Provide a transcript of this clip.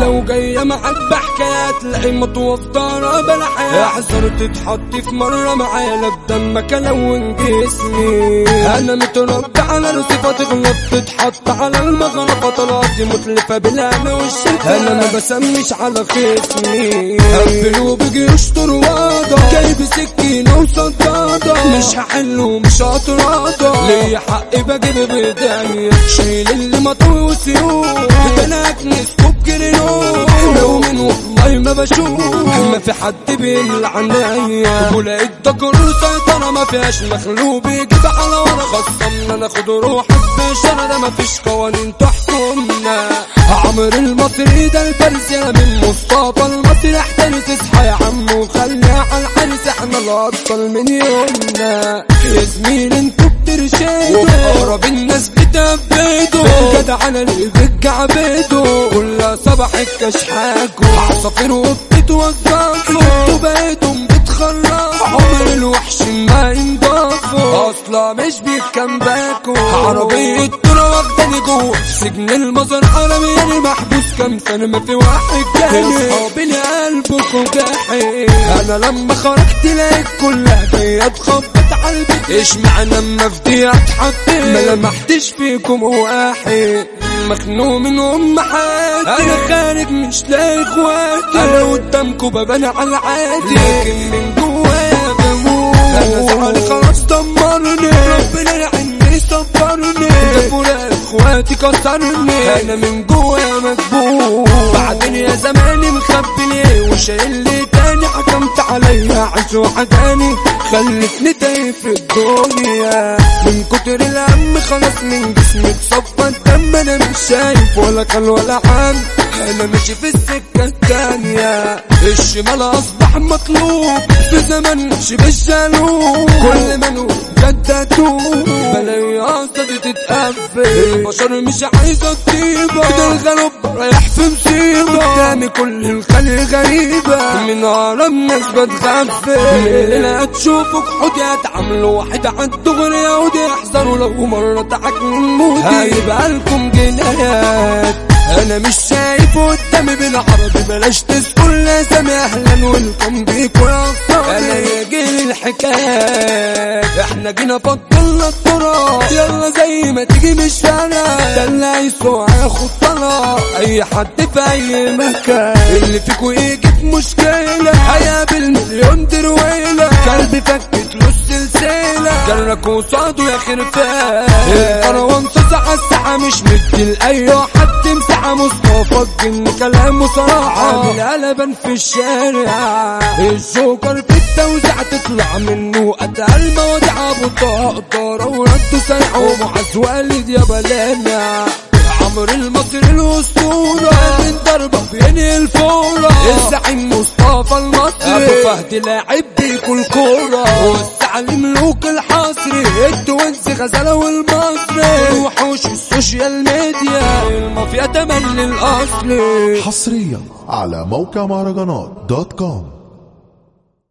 لو جاية معاك بحكايات تلاقي متوفرة بلا حياة. احذر تتحط في مرة معايا لا بدمك الون جسمي أنا متربى على رصيفة تغلط تتحط على المغرفة طلعتي متلفة بالهنا والشفا أنا ما بسميش على خصمي قبلوا بجيوش طروادة. جايب سكينة وصدادة. مش هحل ومش هتراضى ليا حق بجيب بايديا شايل اللي مطوي وسيوف لو من بشوف ما في حد بيملى عنايا ولقيت ده كله سيطرة ما فيهاش مخلوق. بيجيب على ورا خصمنا ناخد روحك بشرة ده ما فيش قوانين تحكمنا. عمرو المصري ده الفارس يا من مصطفى المصري. احترس اصحى يا عم وخليها على الحارس. إحنا الابطال من يومنا. يا زميل أنتوا بترشدوا اقرب الناس بتبدوا جدع على اللي بتجعبدوا صباح الكشحاكوا عصافير وبتتوزعوا أنتوا بقيتم بتخرجوا عمر الوحش ما ينضافوا. أصلا مش بيتكمباكوا عربية ترى واخداني جوه سجن المزار عالمي يعني محبوس. كام سنة ما في واحد تاني اصحابي قلبكوا جاحي أنا لما خرجت لقيت كلها جاية تخبط البيت. إيش معنى اما في دي اتحطيت؟ ما لمحتش فيكم واحد. مخنوق من أم أنا خارج مش لاقي إخواتي. أنا قدامكوا ببان على عادي لكن من جوايا بموت. أنا زعلي خلاص دمرني. ربنا يعيني صبرني ده إخواتي كسرني. أنا من جوايا مكبوت. بعدين يا زماني مخبي ليه وشايل لي عيش وحداني خلتني تايه في الدنيا. من كتر الهم خلاص من جسمي اتصفى الدم أنا مش شايف ولا كان ولا عام أنا ماشي في السكة التانية الشمال أصبح مطلوب في زمن شبه الجنوب. كل ما جددوا بلاقي قصدي تتقفل. البشر مش عايزة تطيبة. ده الغلب رايح في مصيبة قدامي كل الخلق غريبة. من أقرب ناس بتغفل. الليلة هتشوفك حدي هتعاملوا واحد عالدغري يهودي. أحذروا لو مرة تعاكلوا الموت هيبقى لكم جنايات. أنا مش شايف قدامي بالعربي بلاش تذكر لازم أهلا ويلكم يا اصحابي أنا يا جيل الحكايات إحنا جينا فضلنا التراب. يلا زي ما تيجي مش فارق ده اللي هيسوع هياخد طلاق أي حد في أي مكان. اللي فيكوا يجي في مشكلة. هيقابل مليون درويلة. كلبي فكت جرك قصاده يا خرفان الكروان على الساحه مش مدي لأي حد مساحه مصطفى الجن كلامه صراحة عامل قلبا في الشارع. الجوكر في التوزيع تطلع منه اتقل مواضيع أبو طقطره ورده سريع ومعز والد يا بلانا. عمرو المصري الأسطورة. من ضربة بيني الفورة. الزعيم مصطفى المصري أبو فهد لاعب بيكل كوره والسعل ملوك الحصري التونس غزالة والمصري وحوش السوشيال ميديا. المافيا تملي الاصلي حصريا على موقع مهرجانات دوت كوم.